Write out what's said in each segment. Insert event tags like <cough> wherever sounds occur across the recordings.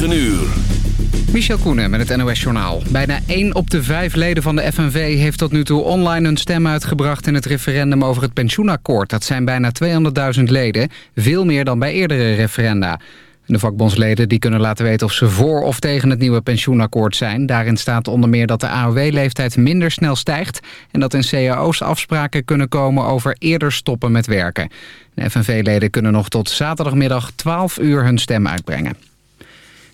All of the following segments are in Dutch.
9 uur. Michel Koenen met het NOS-journaal. Bijna 1 op de 5 leden van de FNV heeft tot nu toe online een stem uitgebracht... in het referendum over het pensioenakkoord. Dat zijn bijna 200.000 leden, veel meer dan bij eerdere referenda. De vakbondsleden die kunnen laten weten of ze voor of tegen het nieuwe pensioenakkoord zijn. Daarin staat onder meer dat de AOW-leeftijd minder snel stijgt... en dat in cao's afspraken kunnen komen over eerder stoppen met werken. De FNV-leden kunnen nog tot zaterdagmiddag 12 uur hun stem uitbrengen.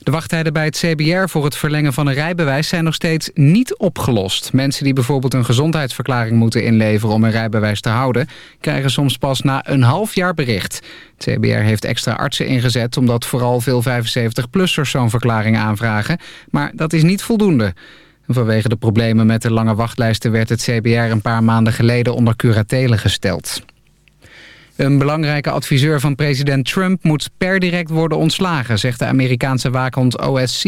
De wachttijden bij het CBR voor het verlengen van een rijbewijs zijn nog steeds niet opgelost. Mensen die bijvoorbeeld een gezondheidsverklaring moeten inleveren om een rijbewijs te houden... krijgen soms pas na een half jaar bericht. Het CBR heeft extra artsen ingezet omdat vooral veel 75-plussers zo'n verklaring aanvragen. Maar dat is niet voldoende. Vanwege de problemen met de lange wachtlijsten werd het CBR een paar maanden geleden onder curatele gesteld. Een belangrijke adviseur van president Trump moet per direct worden ontslagen, zegt de Amerikaanse waakhond OSC.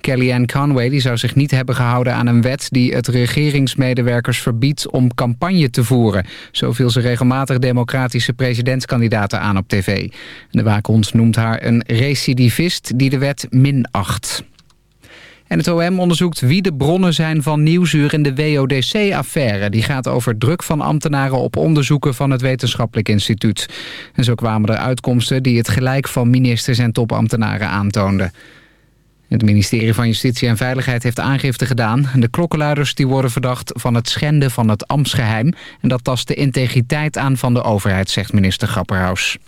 Kellyanne Conway die zou zich niet hebben gehouden aan een wet die het regeringsmedewerkers verbiedt om campagne te voeren. Zo viel ze regelmatig democratische presidentskandidaten aan op tv. De waakhond noemt haar een recidivist die de wet minacht. En het OM onderzoekt wie de bronnen zijn van nieuwsuur in de WODC-affaire. Die gaat over druk van ambtenaren op onderzoeken van het Wetenschappelijk Instituut. En zo kwamen er uitkomsten die het gelijk van ministers en topambtenaren aantoonden. Het ministerie van Justitie en Veiligheid heeft aangifte gedaan. De klokkenluiders die worden verdacht van het schenden van het ambtsgeheim. En dat tast de integriteit aan van de overheid, zegt minister Grapperhaus.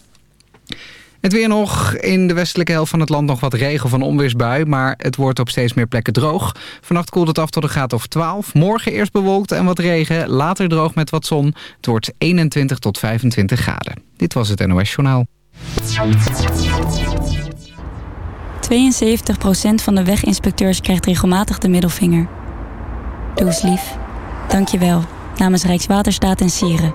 Het weer nog. In de westelijke helft van het land nog wat regen van onweersbui. Maar het wordt op steeds meer plekken droog. Vannacht koelt het af tot een graad of 12. Morgen eerst bewolkt en wat regen. Later droog met wat zon. Het wordt 21 tot 25 graden. Dit was het NOS Journaal. 72% van de weginspecteurs krijgt regelmatig de middelvinger. Doe eens lief. Dank je wel. Namens Rijkswaterstaat en Sieren.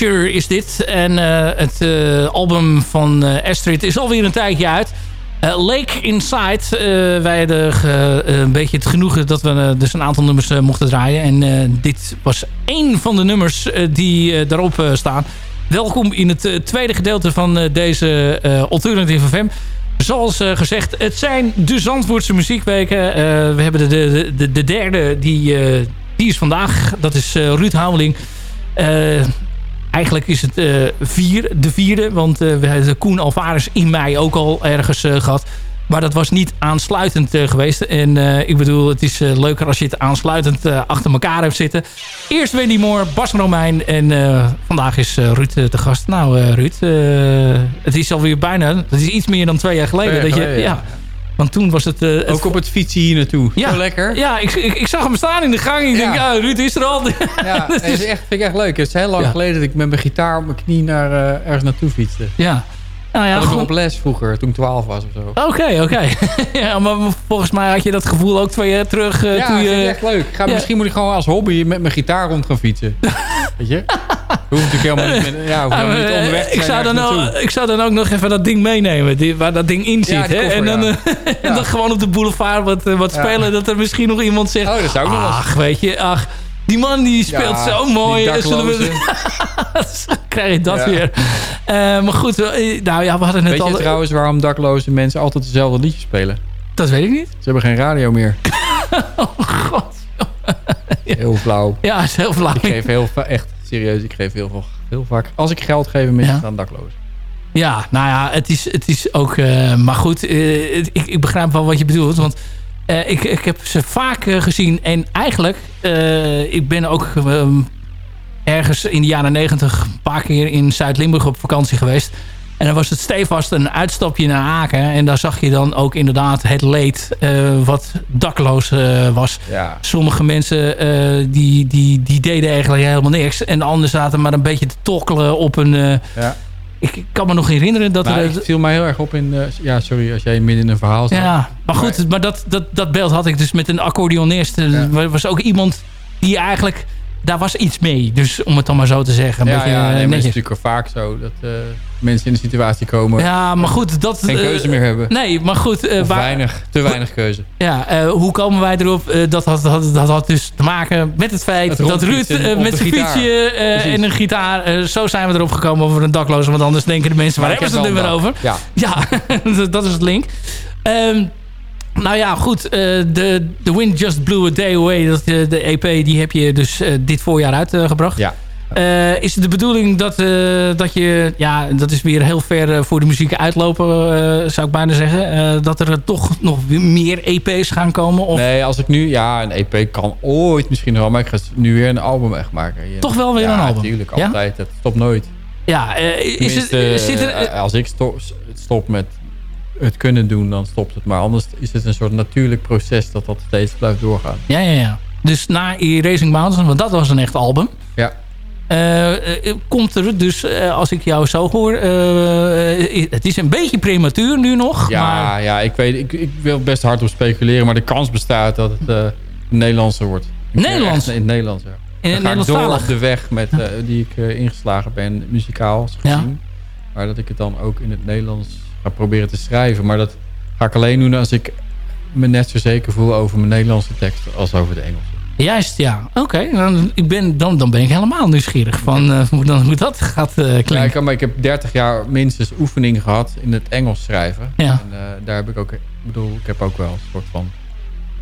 Is dit. En eh, het eh, album van eh, Astrid is alweer een tijdje uit. Lake Inside. wij hadden een beetje het genoegen dat we dus een aantal nummers mochten draaien. En dit was één van de nummers die daarop staan. Welkom in het tweede gedeelte van deze Alternative FM. Zoals gezegd, het zijn de Zandvoortse muziekweken. We hebben de, de, de, de derde, die, die is vandaag. Dat is Ruud Houweling. Eigenlijk is het eh, vier, de vierde. Want eh, we hebben Koen Alvarez in mei ook al ergens eh, gehad. Maar dat was niet aansluitend geweest. En ik bedoel, het is leuker als je het aansluitend achter elkaar hebt zitten. Eerst Wendy Moore, Bas Romein en vandaag is Ruud te gast. Nou Ruud, het is alweer bijna, het is iets meer dan twee jaar geleden. Twee jaar dat je, geleden, ja. Want toen was het... eh, het Ook op het fietsen hier naartoe. ja, Zo lekker. Ja, ik, ik, ik zag hem staan in de gang. Ik denk, Ja. ja, Ruud is er al. Ja, <laughs> het is echt, vind ik echt leuk. Het is heel lang Ja. geleden dat ik met mijn gitaar op mijn knie naar, eh, ergens naartoe fietste. ja. Nou ja, goed. op les vroeger, toen ik 12 was of zo. Oké, oké. <laughs> ja, maar volgens mij had je dat gevoel ook twee jaar terug eh, ja, toen je... echt leuk. Ik Ga, Ja. Misschien moet ik gewoon als hobby met mijn gitaar rond gaan fietsen. <laughs> Weet je? Hoef natuurlijk helemaal niet, met, ja, hoef helemaal niet onderweg eh, ik, zou dan ook, ik zou dan ook nog even dat ding meenemen, die, waar dat ding in zit. Ja, hè? koffer, en dan, ja. eh, <laughs> en dan gewoon op de boulevard wat, wat spelen. Dat er misschien nog iemand zegt... Oh, dat zou ook nog. Ach, weet je, ach, die man die speelt Ja, zo mooi. <laughs> krijg je dat Ja. weer. Eh, maar goed, eh, nou ja, we hadden Weet al... je trouwens waarom dakloze mensen altijd dezelfde liedjes spelen? Dat weet ik niet. Ze hebben geen radio meer. <laughs> Oh god. Heel flauw. Ja, is heel flauw. Ik geef heel echt serieus, ik geef heel, veel, heel vaak. Als ik geld geef, mensen Ja. aan daklozen. Ja, nou ja, het is, het is ook... eh, maar goed, ik, ik begrijp wel wat je bedoelt. Want eh, ik, ik heb ze vaak eh, gezien. En eigenlijk, eh, ik ben ook ehm, ergens in de jaren negentig... een paar keer in Zuid-Limburg op vakantie geweest. En dan was het stevast een uitstapje naar Aken. En daar zag je dan ook inderdaad het leed wat dakloos was. Ja. Sommige mensen die, die, die deden eigenlijk helemaal niks. En de anderen zaten maar een beetje te tokkelen op een... ja. Ik kan me nog herinneren dat Nou, er... het viel mij heel erg op in... eh, ja, sorry, als jij midden in een verhaal zat. ja, maar goed, maar dat, dat, dat beeld had ik dus met een accordeonist. Er Ja. was ook iemand die eigenlijk... Daar was iets mee, dus om het dan maar zo te zeggen. Een ja, beetje ja eh, nee, maar het is natuurlijk vaak zo dat eh, mensen in de situatie komen... Ja, maar goed, dat... geen eh, keuze meer hebben. Nee, maar goed, waar- weinig, te weinig keuze. ja, hoe komen wij erop? Dat, had, dat, dat had dus te maken met het feit dat Ruud met zijn fietsje en een gitaar... zo zijn we erop gekomen over een dakloze. Want anders denken de mensen, waar hebben ze het heb nu wel weer over? Ja, <laughs> dat is het link. Ehm, nou ja, goed. eh, de The Wind Just Blew a Day Away. Dat, eh, de EP die heb je dus eh, dit voorjaar uitgebracht. Ja. Is het de bedoeling dat, dat je... Ja, dat is weer heel ver voor de muziek uitlopen, zou ik bijna zeggen. dat er toch nog meer EP's gaan komen? Of Nee, als ik nu... Ja, een EP kan ooit misschien wel. Maar ik ga nu weer een album echt maken. Ja. Toch wel weer ja, een album? natuurlijk. Ja? Altijd. Het stopt nooit. ja, is het, zit er... als ik stop, stop met het kunnen doen, dan stopt het. Maar anders is het een soort natuurlijk proces dat dat steeds blijft doorgaan. ja, ja, ja. Dus na Racing Mountains, want dat was een echt album... Ja. Eh, eh, komt er dus, eh, als ik jou zo hoor... het is een beetje prematuur nu nog. Ja, maar, ja ik, weet, ik, ik wil best hard op speculeren, maar de kans bestaat dat het Nederlandser wordt. Ik Nederlands? In het Nederlands, ja. In het Dan ga ik door op de weg met, die ik ingeslagen ben, muzikaal Ja. gezien. Maar dat ik het dan ook in het Nederlands ga proberen te schrijven. Maar dat ga ik alleen doen als ik me net zo zeker voel over mijn Nederlandse tekst als over de Engelse. Juist, ja. Oké, dan, ik ben, dan, dan ben ik helemaal nieuwsgierig van eh, hoe, dan, hoe dat gaat eh, Ja, klinken. ik, heb- maar ik heb 30 jaar minstens oefening gehad in het Engels schrijven. Ja. En, eh, daar heb ik ook, ik bedoel, ik heb ook wel een soort van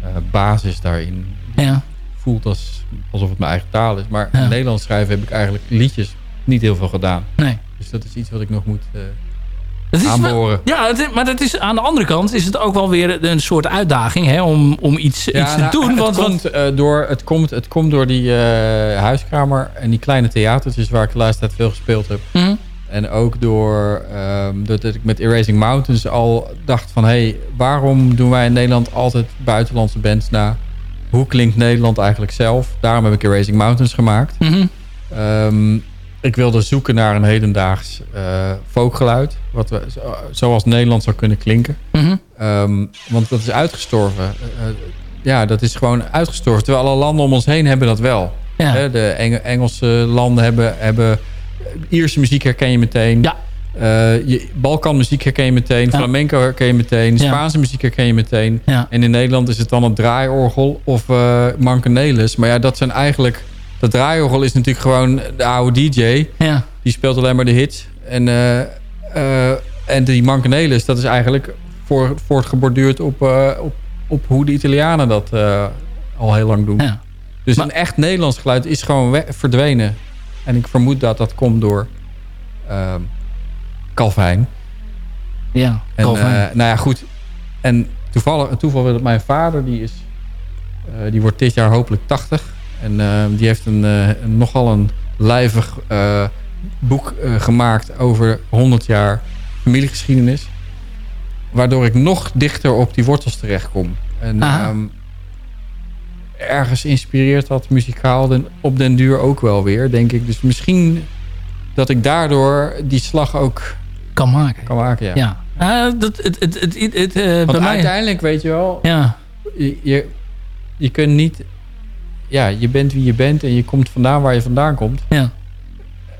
eh, basis daarin. Ja. Voelt als, alsof het mijn eigen taal is. Maar Ja. in Nederlands schrijven heb ik eigenlijk liedjes niet heel veel gedaan. Nee. Dus dat is iets wat ik nog moet wel- aanboren. ja, het maar dat is, aan de andere kant is het ook wel weer een soort uitdaging hè, om, om iets, iets te nou, doen. Het, Want, want, komt, eh, door, het, komt, het komt door die eh, huiskamer en die kleine theatertjes waar ik de laatste tijd veel gespeeld heb. Hm? En ook door ehm, dat ik met Erasing Mountains al dacht van... hé, hey, waarom doen wij in Nederland altijd buitenlandse bands na? Hoe klinkt Nederland eigenlijk zelf? Daarom heb ik Erasing Mountains gemaakt. Mhm. Ehm, ik wilde zoeken naar een hedendaags eh folkgeluid. Wat we, zo- zoals Nederland zou kunnen klinken. Mhm. Ehm, want dat is uitgestorven. Eh, eh, ja, dat is gewoon uitgestorven. Terwijl alle landen om ons heen hebben dat wel. Ja. De Eng- Engelse landen hebben, hebben Ierse muziek herken je meteen. Ja. Eh, je, Balkanmuziek herken je meteen. Ja. Flamenco herken je meteen. Spaanse muziek herken je meteen. En in Nederland is het dan het draaiorgel of eh mankenelis. Maar ja, dat zijn eigenlijk... Dat draaiorgel is natuurlijk gewoon de oude DJ. Ja. Die speelt alleen maar de hits. En, eh, eh, en die mankenelis, dat is eigenlijk voor, voortgeborduurd op, eh, op, op hoe de Italianen dat al heel lang doen. Ja. Dus Maar- een echt Nederlands geluid is gewoon we- verdwenen. En ik vermoed dat dat komt door ehm Calvijn. Ja. En, nou ja, goed. En toevallig, een toeval wil dat mijn vader, die, is, die wordt dit jaar hopelijk 80. En eh, die heeft een, eh, een- nogal een lijvig eh, boek eh, gemaakt over 100 jaar familiegeschiedenis. Waardoor ik nog dichter op die wortels terechtkom. En ehm, ergens inspireert dat muzikaal op den duur ook wel weer, denk ik. Dus misschien dat ik daardoor die slag ook kan maken. kan maken, ja. Ja. Eh, dat, het, het, het, het, eh, Want bij mij... uiteindelijk, weet je wel, Ja. je, je, je kunt niet... Ja, je bent wie je bent en je komt vandaan waar je vandaan komt. Ja.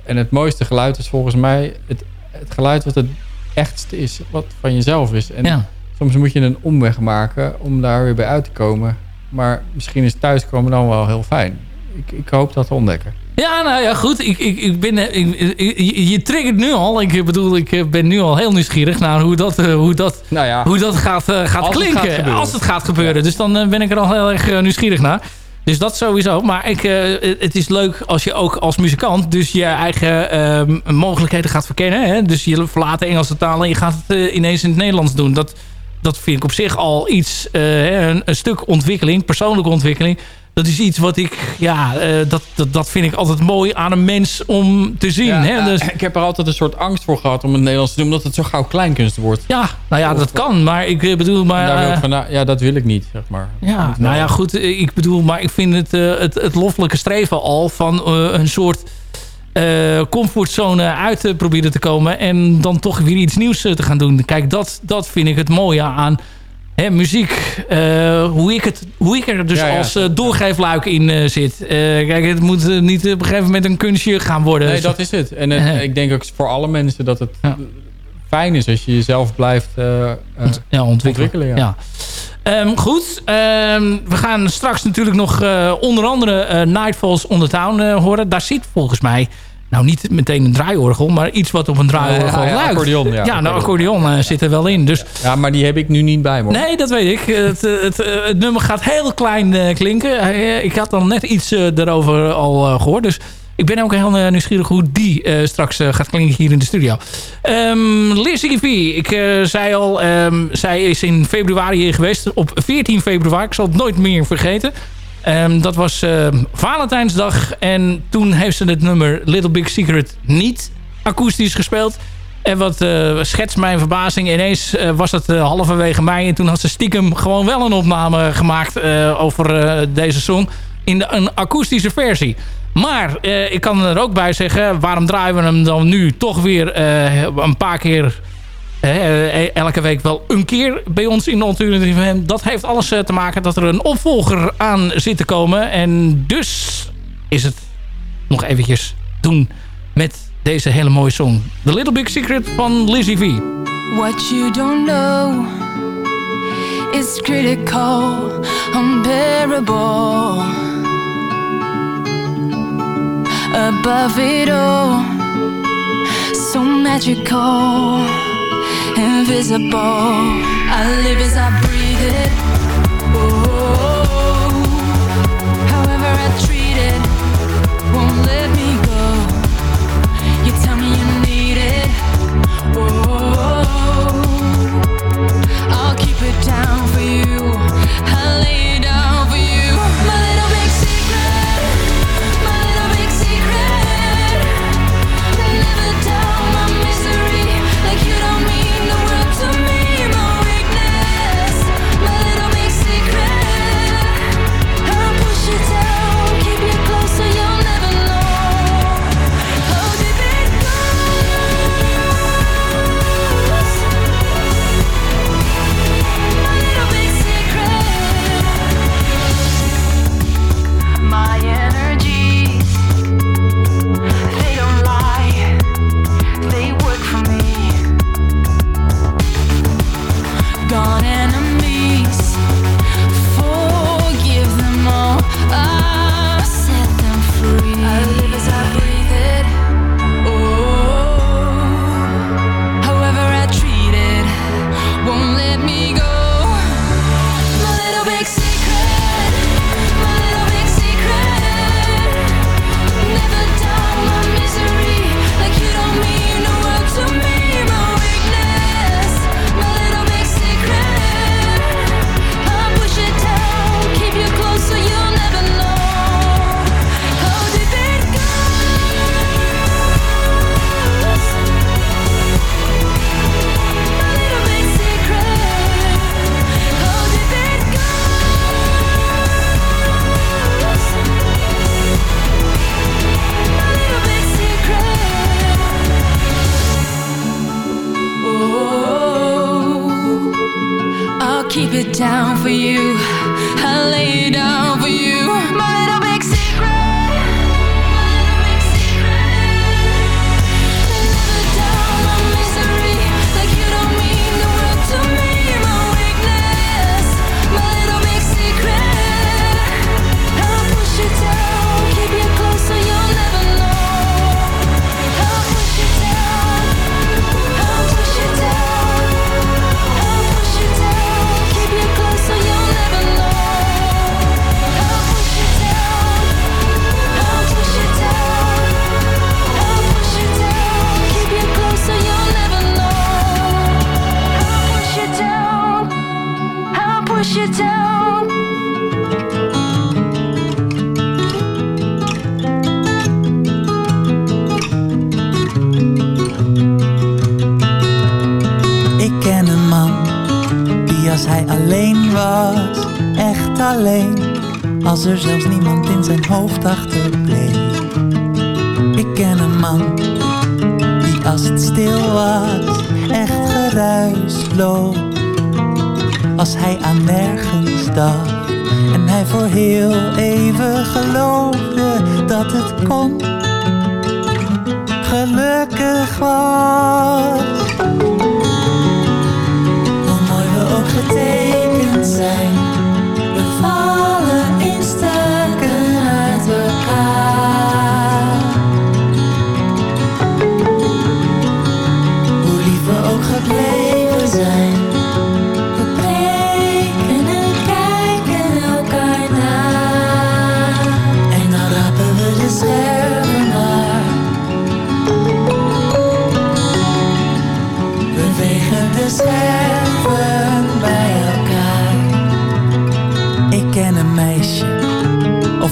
En het mooiste geluid is volgens mij het, het geluid wat het echtste is, wat van jezelf is. En Ja. soms moet je een omweg maken om daar weer bij uit te komen. Maar misschien is thuiskomen dan wel heel fijn. Ik, ik hoop dat te ontdekken. Ja, nou ja, goed. Ik, ik, ik ben, eh, ik, ik- je, triggert nu al. Ik bedoel, ik eh, ben nu al heel nieuwsgierig naar hoe dat, eh, hoe dat, Nou ja, hoe dat gaat, gaat Als het klinken. gaat als het gaat gebeuren. Dus dan ben ik er al heel erg nieuwsgierig naar. Dus dat sowieso. Maar ik, eh, het is leuk als je ook als muzikant dus je eigen eh, mogelijkheden gaat verkennen. Hè? Dus je verlaat de Engelse taal en je gaat het eh, ineens in het Nederlands doen. Dat, dat vind ik op zich al iets, eh, een stuk ontwikkeling, persoonlijke ontwikkeling. Dat is iets wat ik, ja, eh, dat, dat, dat vind ik altijd mooi aan een mens om te zien. ja, hè? eh, Dus, ik heb er altijd een soort angst voor gehad om het Nederlands te doen. Omdat het zo gauw kleinkunst wordt. ja, nou ja, dat kan. Maar ik eh, bedoel, maar... Daar wil ik van, nou, ja, dat wil ik niet, zeg maar. Ja, nou ja, goed. Ik bedoel, maar ik vind het, het, het loffelijke streven al van een soort comfortzone uit te proberen te komen. En dan toch weer iets nieuws te gaan doen. Kijk, dat, dat vind ik het mooie aan hè, muziek. Eh, hoe, ik het, hoe ik er dus Ja, ja. als eh, doorgeefluik in eh, zit. Kijk, het moet niet op een gegeven moment een kunstje gaan worden. Nee, dat is het. En het- ik denk ook voor alle mensen dat het Ja. fijn is als je jezelf blijft ja, ontwikkelen. ontwikkelen. Ja. Ehm, goed, Ehm, we gaan straks natuurlijk nog onder andere Nightfalls on the Town horen. Daar zit volgens mij, nou niet meteen een draaiorgel, maar iets wat op een draaiorgel Ja, ja, lijkt. accordeon, ja. ja, nou accordeon eh, zit er wel in. Dus Ja, maar die heb ik nu niet bij me. nee, dat weet ik. Het, eh, het, eh, het nummer gaat heel klein klinken. Ik had dan net iets daarover al eh, gehoord. Dus ik ben ook heel nieuwsgierig hoe die straks gaat klinken hier in de studio. Ehm Lizzie V. Ik zei al, ehm, zij is in februari hier geweest. Op 14 februari. Ik zal het nooit meer vergeten. Ehm, dat was ehm, Valentijnsdag. En toen heeft ze het nummer Little Big Secret niet akoestisch gespeeld. En wat eh, schetst mijn verbazing. Ineens eh, was eh, halverwege mei. En toen had ze stiekem gewoon wel een opname gemaakt eh, over eh, deze song. In de, een akoestische versie. Maar eh, ik kan er ook bij zeggen. Waarom draaien we hem dan nu toch weer eh, een paar keer... eh, elke week wel een keer bij ons in de Alternative. Dat heeft alles eh, te maken dat er een opvolger aan zit te komen. En dus is het nog eventjes doen met deze hele mooie song. The Little Big Secret van Lizzie V. What you don't know is critical, unbearable. Above it all, so magical, invisible. I live as I breathe it. Oh, however I treat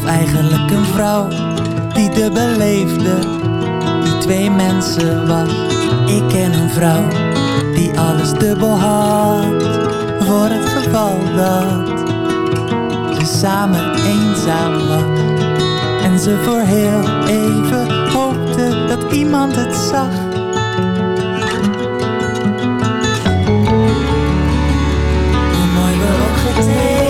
of eigenlijk een vrouw, die de beleefde, die twee mensen was. Ik ken een vrouw, die alles dubbel had, voor het geval dat ze samen eenzaam was. En ze voor heel even hoopte dat iemand het zag. Hoe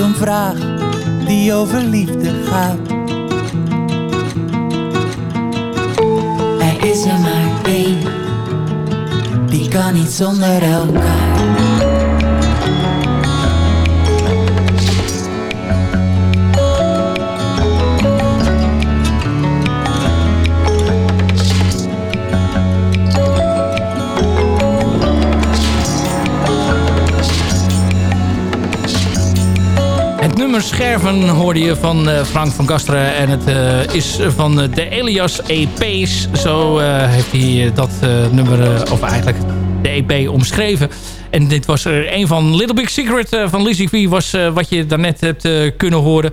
een vraag, die over liefde gaat. Er is er maar één, die kan niet zonder elkaar. Nummer Scherven hoorde je van eh, Frank van Kasteren. En het eh, is van eh, de Elias EP's. Zo heeft hij dat nummer, of eigenlijk de EP omschreven. En dit was er een van Little Big Secret van Lizzie V. Was wat je daarnet hebt kunnen horen.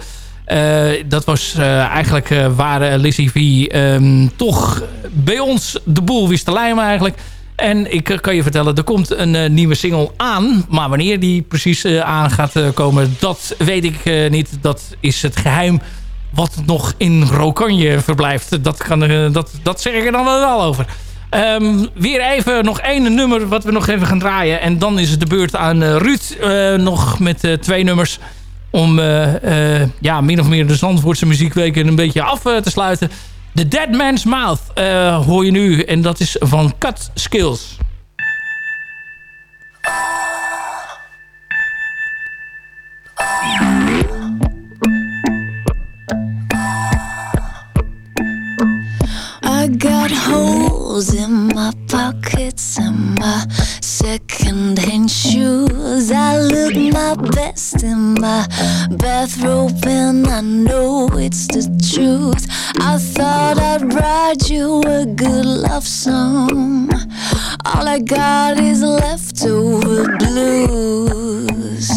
Dat was eigenlijk waar Lizzie V ehm, toch bij ons de boel wist te lijmen eigenlijk. En ik eh, kan je vertellen, er komt een eh, nieuwe single aan. Maar wanneer die precies eh, aan gaat komen, dat weet ik niet. Dat is het geheim wat nog in Rokanje verblijft. Dat, kan, dat, dat zeg ik er dan wel over. Ehm, weer even nog één nummer wat we nog even gaan draaien. En dan is het de beurt aan Ruud. nog met twee nummers. Om ja, min of meer de Zandvoortse muziekweken een beetje af te sluiten. The Dead Man's Mouth eh, hoor je nu. En dat is van Cut Skills. I got in my pockets and my secondhand shoes. I look my best in my bathrobe, and I know it's the truth. I thought I'd write you a good love song. All I got is leftover blues.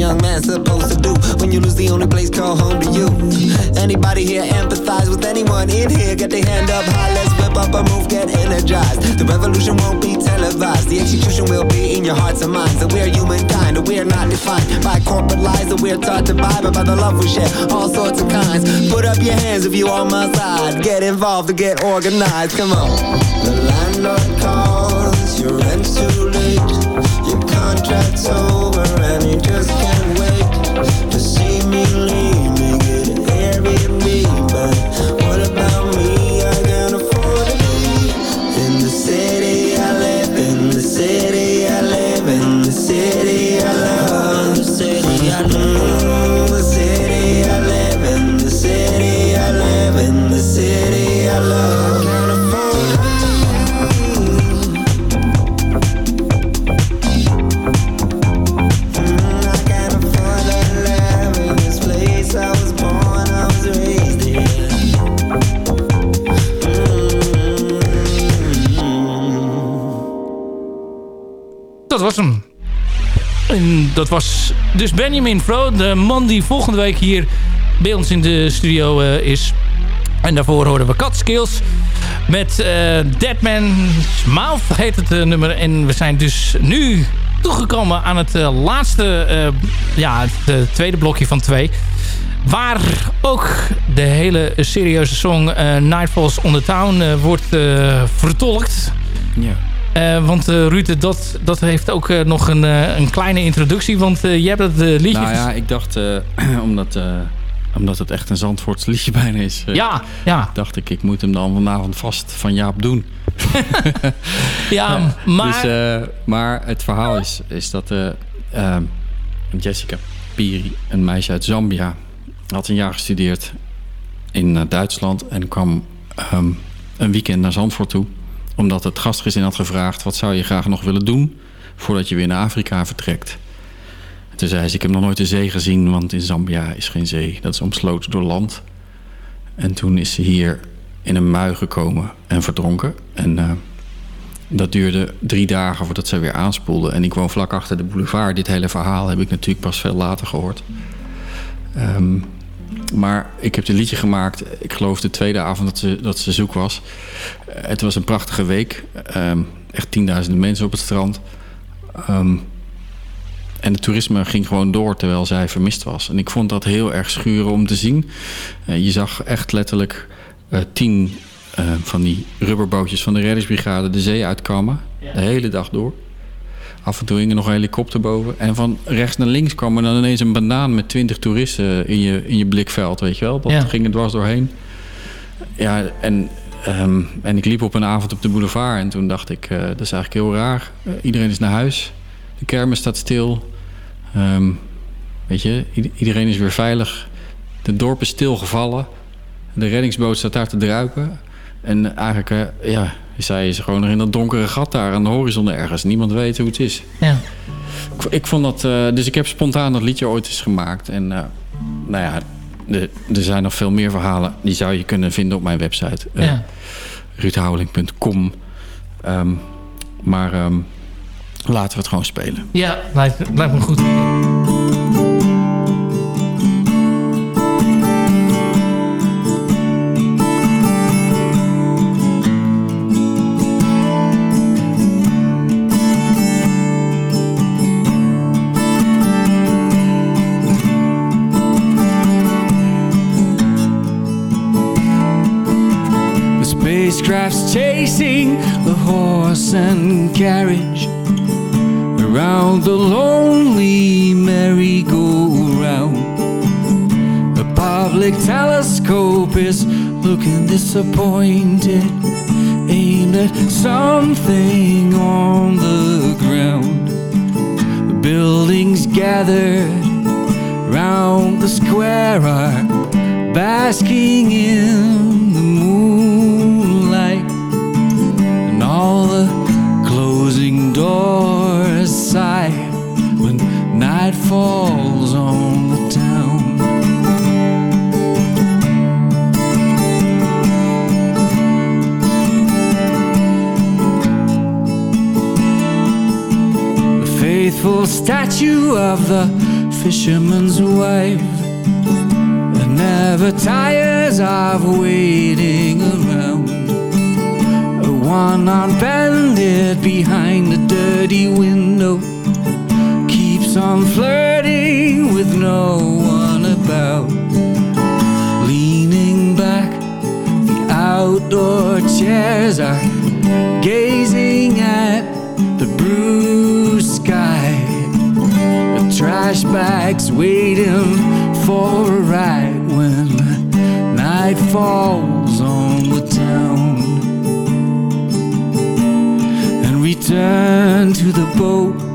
young man, supposed to do when you lose the only place called home to you? Anybody here empathize with anyone in here? Get their hand up high, let's whip up a move, get energized. The revolution won't be televised, the execution will be in your hearts and minds. That we're humankind, that we're not defined by corporate lies, that we're taught to buy, but by the love we share, all sorts of kinds. Put up your hands if you on my side. Get involved and get organized, come on. The landlord calls, your rent's too late, your contract's over dat was dus Benjamin Fro, de man die volgende week hier bij ons in de studio eh, is. En daarvoor hoorden we Catskills met eh Deadman's Mouth heet het eh, nummer. En we zijn dus nu toegekomen aan het laatste, ja, het tweede blokje van twee. Waar ook de hele serieuze song Nightfalls on the Town wordt vertolkt. Ja. Eh, want eh Ruud, dat, dat heeft ook eh, nog een, een kleine introductie. Want je hebt het liedje... Nou ja, ik dacht, <clears throat> omdat, omdat het echt een Zandvoorts liedje <laughs> bijna is... Ja, ja. dacht ik, ik moet hem dan vanavond vast van Jaap doen. <laughs> <laughs> Ja, maar... Dus, eh, maar het verhaal is, is dat eh, eh, Jessica Piri, een meisje uit Zambia... had een jaar gestudeerd in Duitsland... en kwam ehm, een weekend naar Zandvoort toe... omdat het gastgezin had gevraagd... wat zou je graag nog willen doen... voordat je weer naar Afrika vertrekt. En toen zei ze, ik heb nog nooit de zee gezien... want in Zambia is geen zee, dat is omsloten door land. En toen is ze hier in een mui gekomen en verdronken. En eh, dat duurde drie dagen voordat ze weer aanspoelde. En ik woon vlak achter de boulevard. Dit hele verhaal heb ik natuurlijk pas veel later gehoord. Ehm, maar ik heb dit liedje gemaakt, ik geloof de tweede avond dat ze, dat ze zoek was. Eh, Het was een prachtige week. Ehm, echt tienduizenden mensen op het strand. Ehm, en het toerisme ging gewoon door terwijl zij vermist was. En ik vond dat heel erg schuren om te zien. Eh, je zag echt letterlijk eh, tien van die rubberbootjes van de reddingsbrigade de zee uitkammen. De hele dag door. Af en toe hing er nog een helikopter boven. En van rechts naar links kwam er dan ineens een banaan met twintig toeristen in je, in je blikveld, weet je wel. Dat Ja. ging er dwars doorheen. Ja, en, ehm, en ik liep op een avond op de boulevard en toen dacht ik, eh, dat is eigenlijk heel raar. Eh, iedereen is naar huis. De kermis staat stil. Ehm, weet je, iedereen is weer veilig. De dorp is stilgevallen. De reddingsboot staat daar te druipen. En eigenlijk, eh, ja, zij is gewoon nog in dat donkere gat daar aan de horizon ergens. Niemand weet hoe het is. Ja. Ik, ik vond dat, eh, dus ik heb spontaan dat liedje ooit eens gemaakt. En eh, nou ja, de- er zijn nog veel meer verhalen. Die zou je kunnen vinden op mijn website. eh Ja. ruudhouweling.com. Ehm, maar ehm, laten we het gewoon spelen. Ja, lijkt, lijkt me goed. Spacecraft's chasing the horse and carriage around the lonely merry-go-round. The public telescope is looking disappointed, aimed at something on the ground. The buildings gathered round the square are basking in closing doors sigh when night falls on the town the faithful statue of the fisherman's wife that never tires of waiting around. On bandit behind the dirty window keeps on flirting with no one about. Leaning back, the outdoor chairs are gazing at the blue sky. The trash bags waiting for a ride when night the boat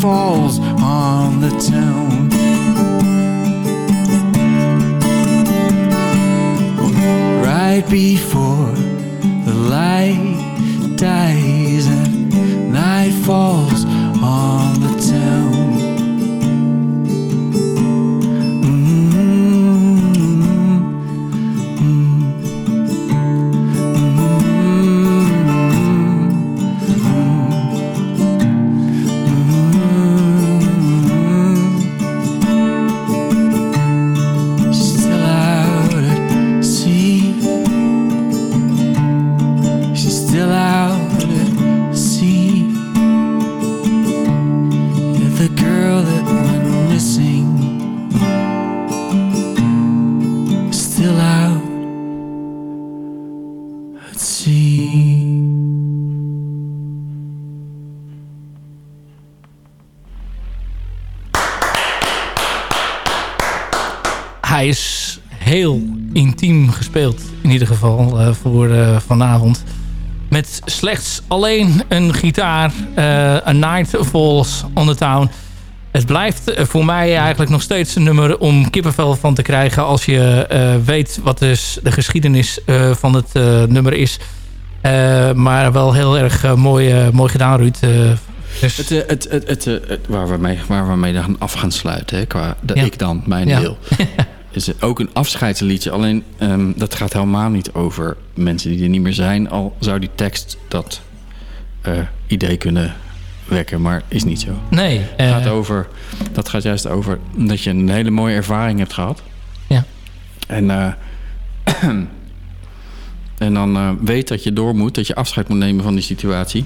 falls on the town. Right before gespeeld. In ieder geval eh, voor eh, vanavond. Met slechts alleen een gitaar. eh A Night Falls on the Town. Het blijft voor mij eigenlijk nog steeds een nummer om kippenvel van te krijgen. Als je weet wat dus de geschiedenis van het nummer is. Maar wel heel erg mooi, mooi gedaan, Ruud. Dus- Het, het, het, waar, we mee, waar we mee dan af gaan sluiten, hè, qua de Ja. ik dan, mijn Ja. deel. <laughs> is ook een afscheidsliedje. Alleen ehm, dat gaat helemaal niet over mensen die er niet meer zijn. Al zou die tekst dat eh, idee kunnen wekken, maar is niet zo. Nee. Het eh, gaat over, dat gaat juist over dat je een hele mooie ervaring hebt gehad. Ja. En, eh, <clears throat> en dan eh, weet dat je door moet, dat je afscheid moet nemen van die situatie.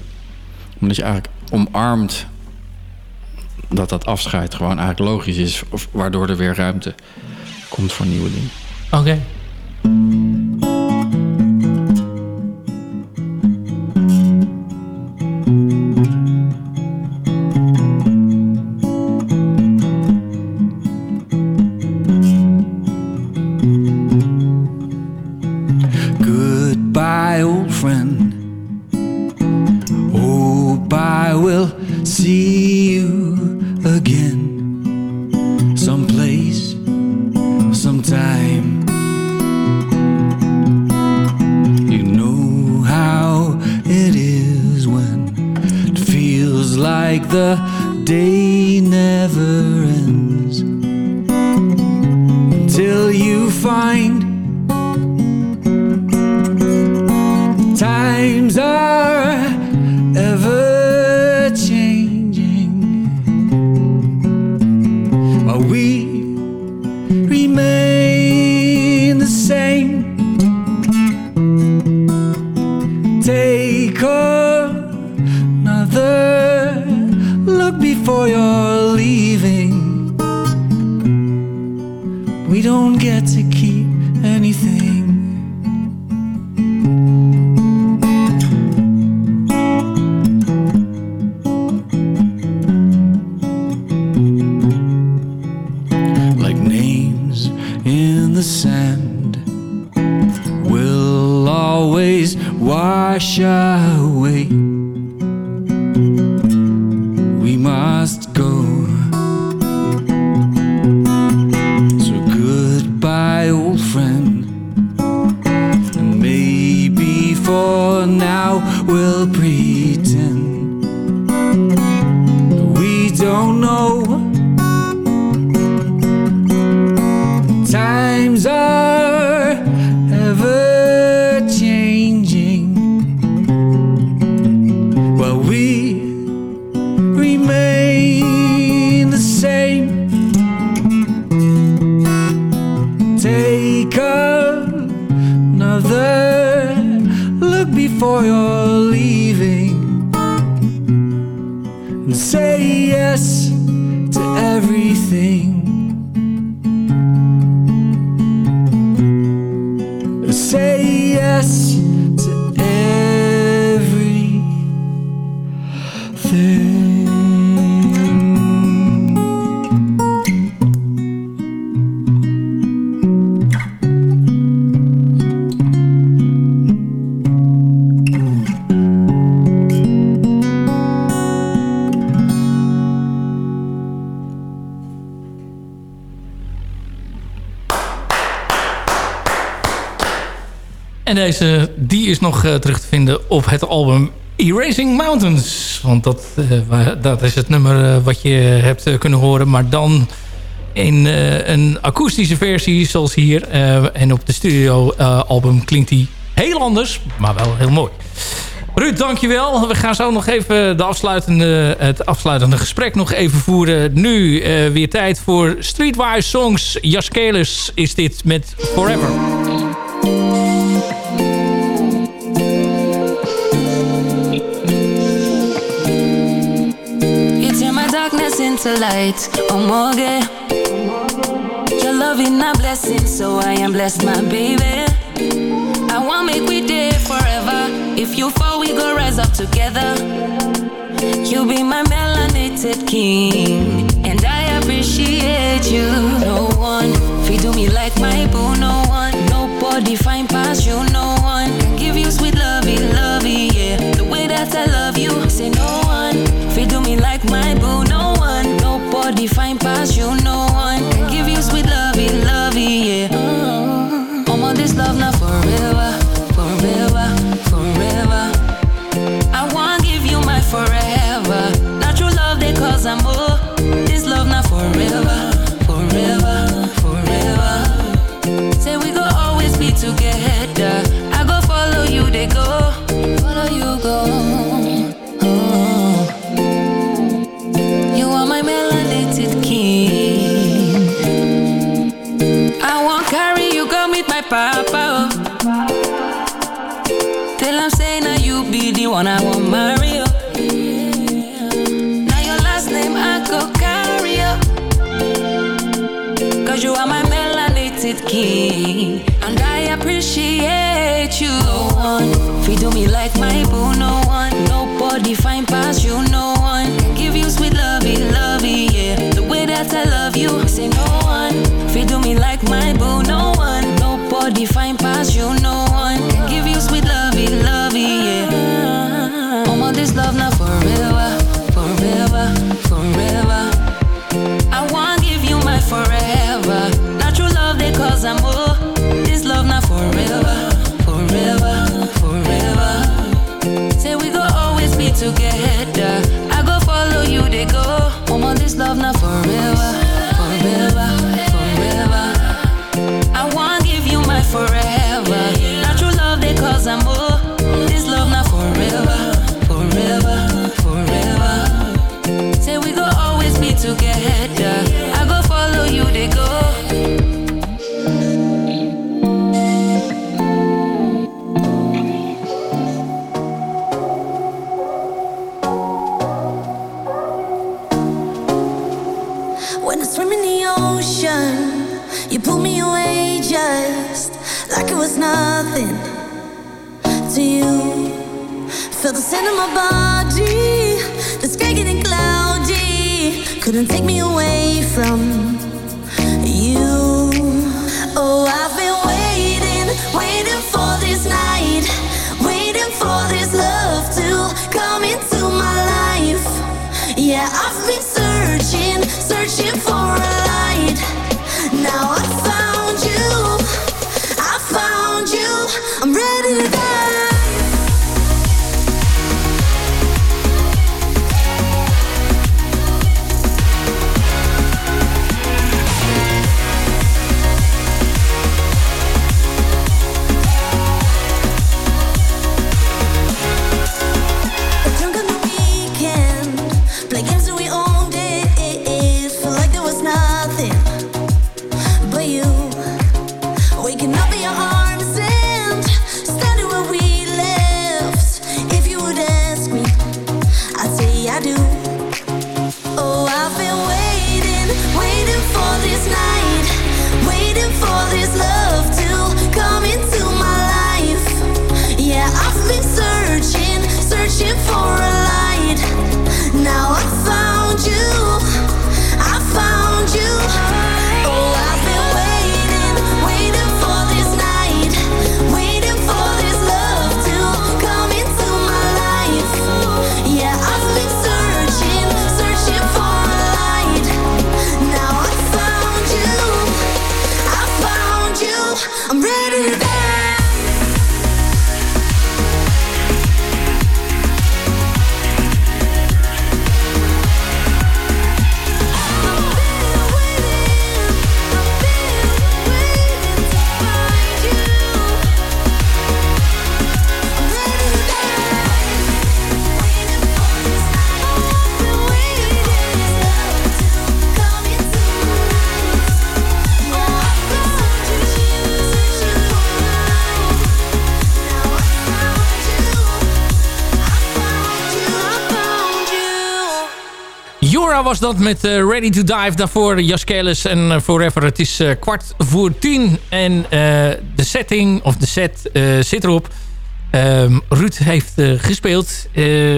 Omdat je eigenlijk omarmt dat dat afscheid gewoon eigenlijk logisch is. Of waardoor er weer ruimte komt voor nieuwe dingen. Oké. Goodbye, we eh, terug te vinden op het album Erasing Mountains. Want dat, eh, dat is het nummer eh, wat je hebt kunnen horen. Maar dan in een akoestische versie zoals hier. En op de studio album klinkt die heel anders. Maar wel heel mooi. Ruud, dankjewel. We gaan zo nog even de afsluitende, het afsluitende gesprek nog even voeren. Nu weer tijd voor Streetwise Songs. Jaskelis is dit met Forever. Into light, oh morgue. Your love is a blessing, so I am blessed, my baby. I want make we day forever. If you fall, we go rise up together. You be my melanated king, and I appreciate you. No one feed do me like my boo, no one. Nobody find past you, no the one I want marry. oh. Now your last name I go carry. oh. Cause you are my melanated king. And I appreciate you. No one feed me like my boo. No one, nobody find past you. No one give you sweet lovey, lovey, yeah. The way that I love you, say no one feed me like my boo. No one, nobody find was dat met eh, Ready to Dive. Daarvoor Jas Kelis en eh, Forever. Het is eh, kwart voor tien. En de setting, of de set, zit erop. Ehm, Ruud heeft gespeeld.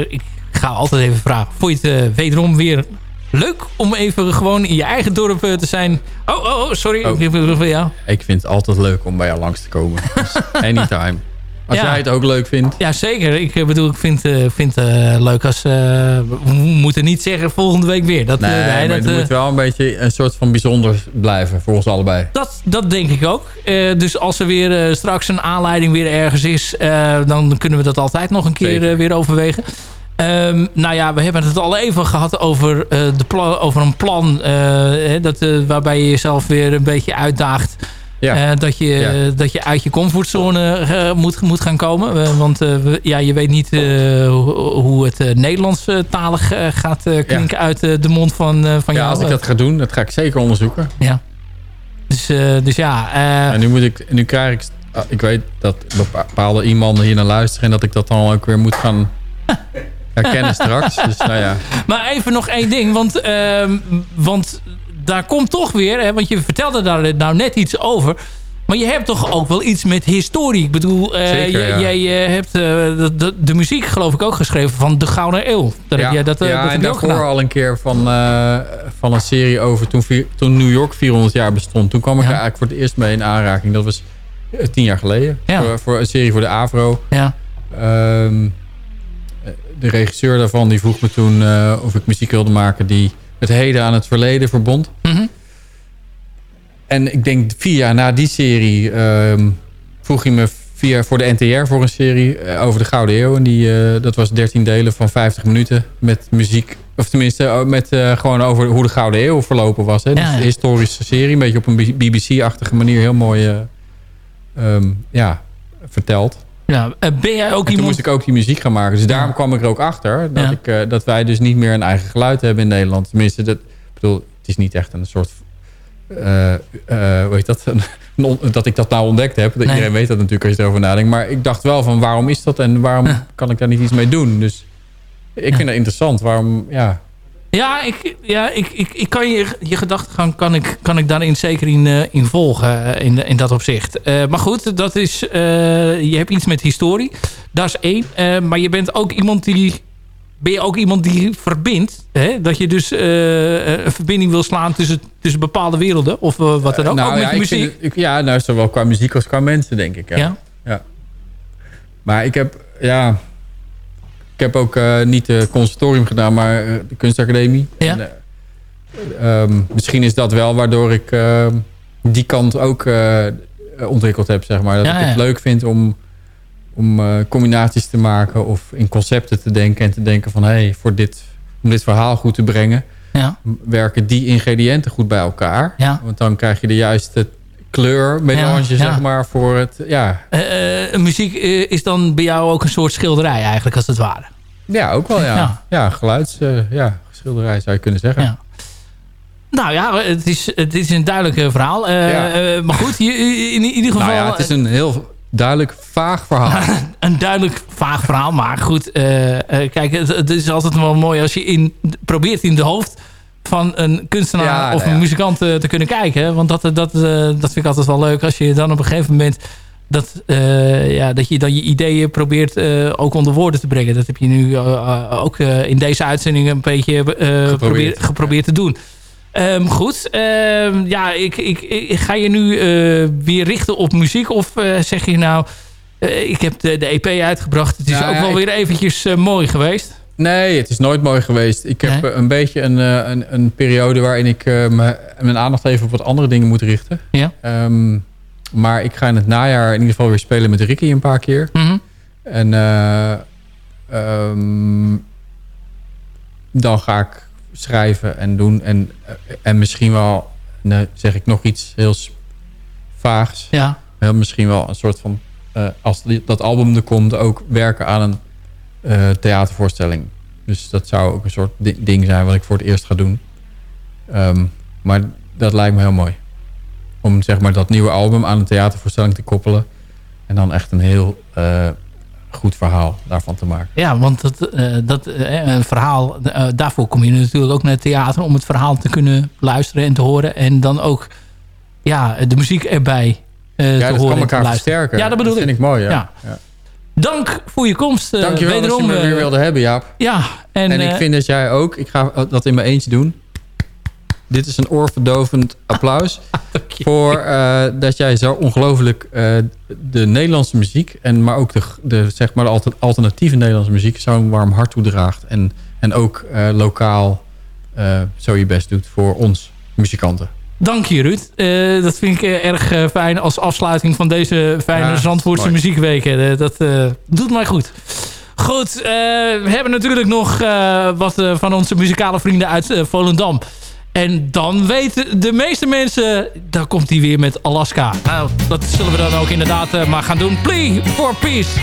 Ik ga altijd even vragen. Vond je het wederom weer leuk om even gewoon in je eigen dorp te zijn? Oh, oh, oh sorry. Oh. Ik. Ik vind het altijd leuk om bij jou langs te komen. Dus <laughs> anytime. Als Ja. jij het ook leuk vindt. Ja, zeker. Ik eh, bedoel, ik vind het vind, eh, leuk als... eh, we moeten niet zeggen volgende week weer. Dat, eh, Nee, maar dat, het eh, moet wel een beetje een soort van bijzonder blijven voor ons allebei. Dat, dat denk ik ook. Eh, dus als er weer eh, straks een aanleiding weer ergens is... eh, dan kunnen we dat altijd nog een keer eh, weer overwegen. Ehm, nou ja, we hebben het al even gehad over, eh, de over een plan... eh, dat, eh, waarbij je jezelf weer een beetje uitdaagt... Ja. Eh, dat, je, Ja. dat je uit je comfortzone eh, moet, moet gaan komen. Eh, want we- ja, je weet niet hoe, het Nederlandstalig eh, gaat klinken uit de mond van, van Ja, jou. als ik dat ga doen, dat ga ik zeker onderzoeken. Ja. Dus, dus ja... En nu, moet ik, nu krijg ik... ah, Ik weet dat bepaalde iemanden hier naar luisteren... en dat ik dat dan ook weer moet gaan <laughs> herkennen straks. Dus nou ja. Maar even nog één ding, want, ehm, want daar komt toch weer... Hè, want je vertelde daar nou net iets over... Maar je hebt toch ook wel iets met historie. Ik bedoel, eh, Zeker, je- ja. jij eh, hebt eh, de, de, de muziek geloof ik ook geschreven van De Gouden Eeuw. Dat heb jij dat, ja dat en daarvoor al een keer van, van een serie over toen, toen New York 400 jaar bestond. Toen kwam ik er eigenlijk voor het eerst mee in aanraking. Dat was tien jaar geleden. Voor, voor een serie voor de AVRO. Ja. Ehm, eh, de regisseur daarvan die vroeg me toen of ik muziek wilde maken die het heden aan het verleden verbond. Mhm. En ik denk vier jaar na die serie ehm, vroeg hij me via, voor de NTR voor een serie eh, over de Gouden Eeuw. En die, eh, dat was 13 delen van 50 minuten met muziek. Of tenminste, eh, met, gewoon over hoe de Gouden Eeuw verlopen was. Hè. Ja, Dus een historische serie, een beetje op een BBC-achtige manier. Heel mooi eh, ehm, ja, verteld. Ja, eh, ben jij ook En toen moest ik ook die muziek gaan maken. Dus daarom kwam ik er ook achter dat, ik, eh, dat wij dus niet meer een eigen geluid hebben in Nederland. Tenminste, dat, ik bedoel, het is niet echt een soort... eh, eh, hoe heet dat? <laughs> Dat ik dat nou ontdekt heb. Nee. Iedereen weet dat natuurlijk als je erover nadenkt. Maar ik dacht wel van waarom is dat en waarom kan ik daar niet iets mee doen? Dus ik vind dat interessant. Waarom, ja... Ja, ik, ja ik, ik, ik kan je, je gedachtegang kan ik, kan ik daarin zeker in, eh, in volgen eh, in, in dat opzicht. Eh, maar goed, dat is, je hebt iets met historie. Dat is één. Maar je bent ook iemand die... Ben je ook iemand die verbindt? Hè? Dat je dus een verbinding wil slaan tussen, tussen bepaalde werelden? Of wat dan ook? nou, ook met ja, ik muziek? vind het- ik- ja, nou, zowel qua muziek als qua mensen, denk ik. Ja? ja. Maar ik heb, ja... Ik heb ook eh, niet de conservatorium gedaan, maar eh, de kunstacademie. Ja. En, eh, ehm, misschien is dat wel waardoor ik ehm, die kant ook eh, ontwikkeld heb, zeg maar. Dat Ja, ik het ja. leuk vind om, om eh, combinaties te maken of in concepten te denken en te denken van, hé, hey, voor dit, om dit verhaal goed te brengen, Ja. werken die ingrediënten goed bij elkaar. Want dan krijg je de juiste kleur, melange, zeg maar, voor het, ja, Eh, eh, muziek eh, is dan bij jou ook een soort schilderij eigenlijk, als het ware. Ja, ook wel, ja. Ja. Ja, geluids, eh, ja, schilderij zou je kunnen zeggen. Ja. Nou ja, het is, het is een duidelijk eh, verhaal. Eh, Ja. maar goed, je, in ieder geval... Nou ja, het is een heel duidelijk vaag verhaal. <laughs> een duidelijk vaag verhaal. Maar goed, kijk, het, het is altijd wel mooi als je in, probeert in de hoofd van een kunstenaar Ja, of nou een muzikant te kunnen kijken. Want dat, dat, dat vind ik altijd wel leuk. Als je dan op een gegeven moment dat, eh, ja, dat je dan je ideeën probeert eh, ook onder woorden te brengen. Dat heb je nu eh, ook in deze uitzending een beetje geprobeerd, geprobeerd te doen. Ehm, goed, Ehm, ja, ik, ik, ik, ga je nu weer richten op muziek? Of zeg je nou, ik heb de, de EP uitgebracht. Het is Nou ook ja, wel ik- weer eventjes mooi geweest. Nee, het is nooit mooi geweest. Ik heb Nee? een beetje een, een, een periode waarin ik me- mijn aandacht even op wat andere dingen moet richten. Ja. Ehm, maar ik ga in het najaar in ieder geval weer spelen met Ricky een paar keer. Mhm. En eh, ehm, dan ga ik schrijven en doen. En, eh, en misschien wel, nou zeg ik nog iets heel vaags. Ja. Heel misschien wel een soort van, eh, als die- dat album er komt, ook werken aan een eh, theatervoorstelling. Dus dat zou ook een soort di- ding zijn wat ik voor het eerst ga doen. Ehm, maar dat lijkt me heel mooi. Om zeg maar dat nieuwe album aan een theatervoorstelling te koppelen. En dan echt een heel eh, goed verhaal daarvan te maken. Ja, want dat, eh, dat eh, een verhaal, daarvoor kom je natuurlijk ook naar het theater om het verhaal te kunnen luisteren en te horen. En dan ook ja, de muziek erbij ja, te dat horen kan en te elkaar versterken. Ja, dat bedoel vind ik. ik mooi, ja. Ja. Ja. Dank voor je komst. eh, Dankjewel dat je me weer wilde hebben, Jaap. Ja, en, En, ik vind dat jij ook... Ik ga dat in mijn eentje doen. Dit is een oorverdovend <laughs> applaus. voor eh, dat jij zo ongelooflijk eh, de Nederlandse muziek... En, maar ook de, de, zeg maar de alter- alternatieve Nederlandse muziek... zo'n warm hart toedraagt. En, en ook eh, lokaal zo je best doet voor ons muzikanten. Dank je, Ruud. Dat vind ik erg fijn als afsluiting van deze fijne Ja, Zandvoortse mooi. muziekweken. Dat doet mij goed. Goed, we hebben natuurlijk nog wat van onze muzikale vrienden uit Volendam. En dan weten de meeste mensen, daar komt hij weer met Alaska. Nou, dat zullen we dan ook inderdaad eh, maar gaan doen. Plea for peace.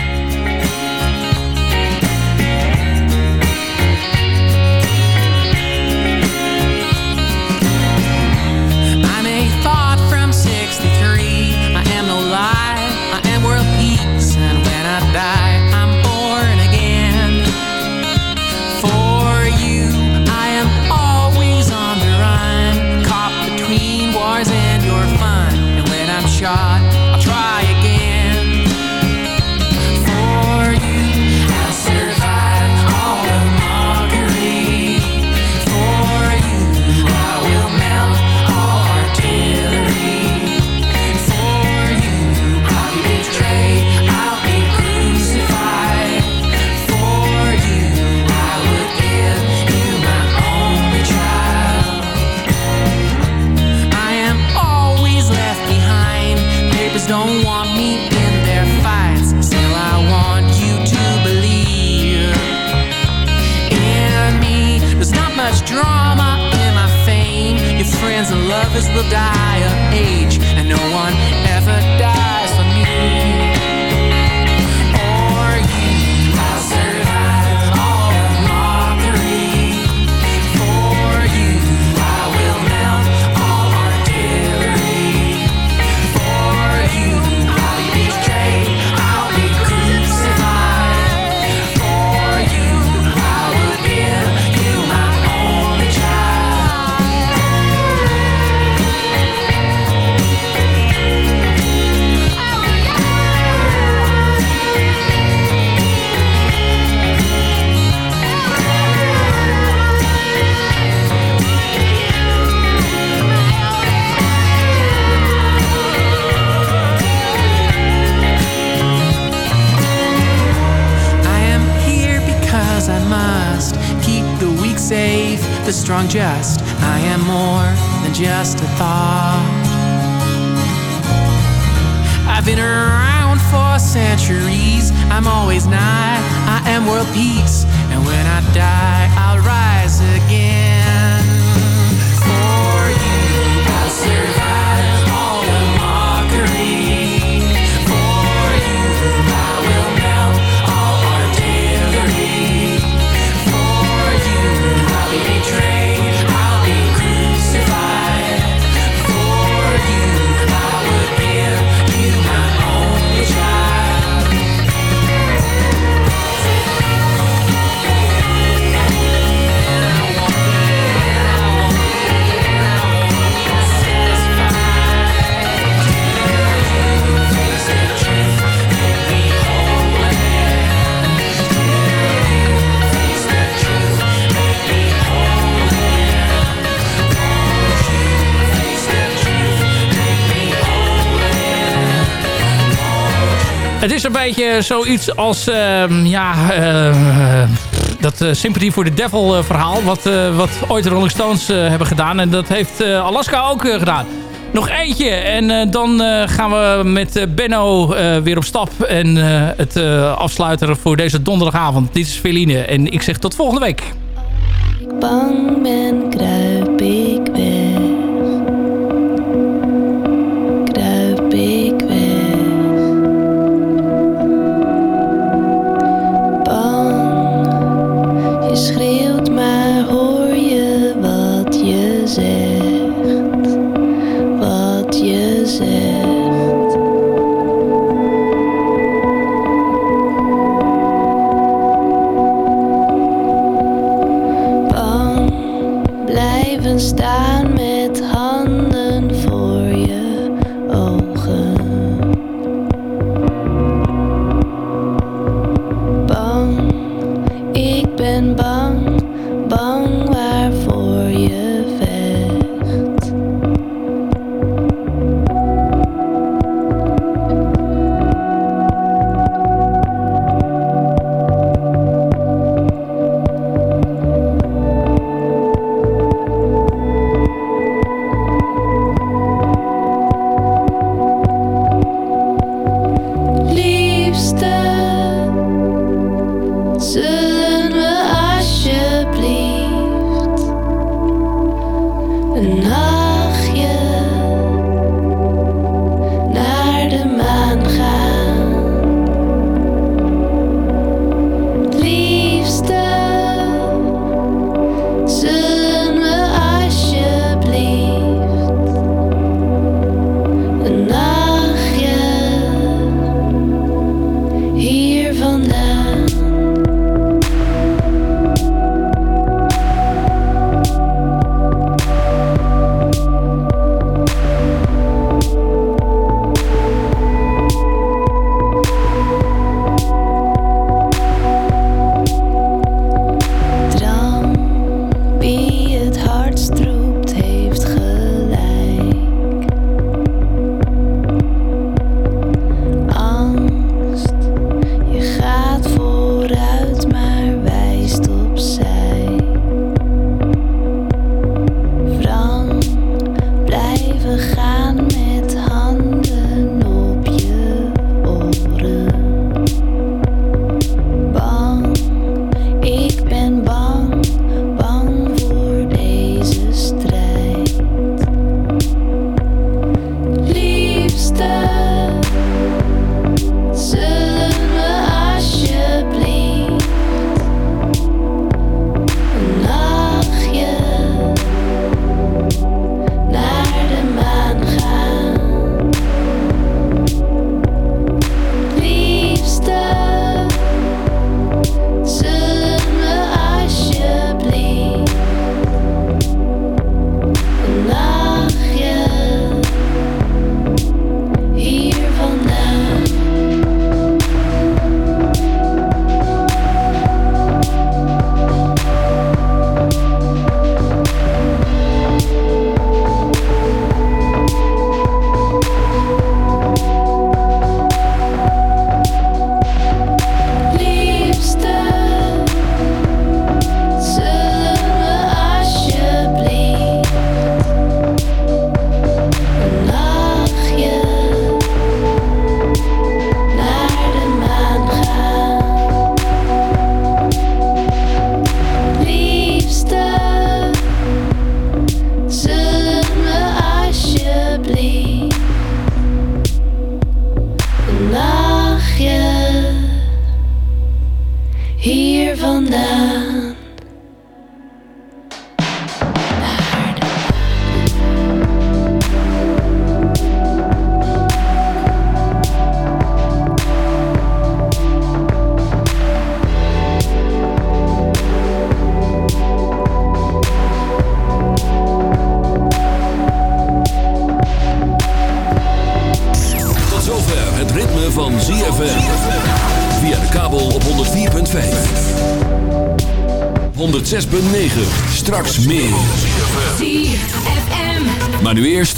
Zoiets als ehm, ja, eh, dat eh, Sympathy for the Devil eh, verhaal. Wat, wat ooit de Rolling Stones hebben gedaan. En dat heeft Alaska ook gedaan. Nog eentje en dan gaan we met Benno weer op stap. En het afsluiten voor deze donderdagavond. Dit is Feline en ik zeg tot volgende week. bang kruip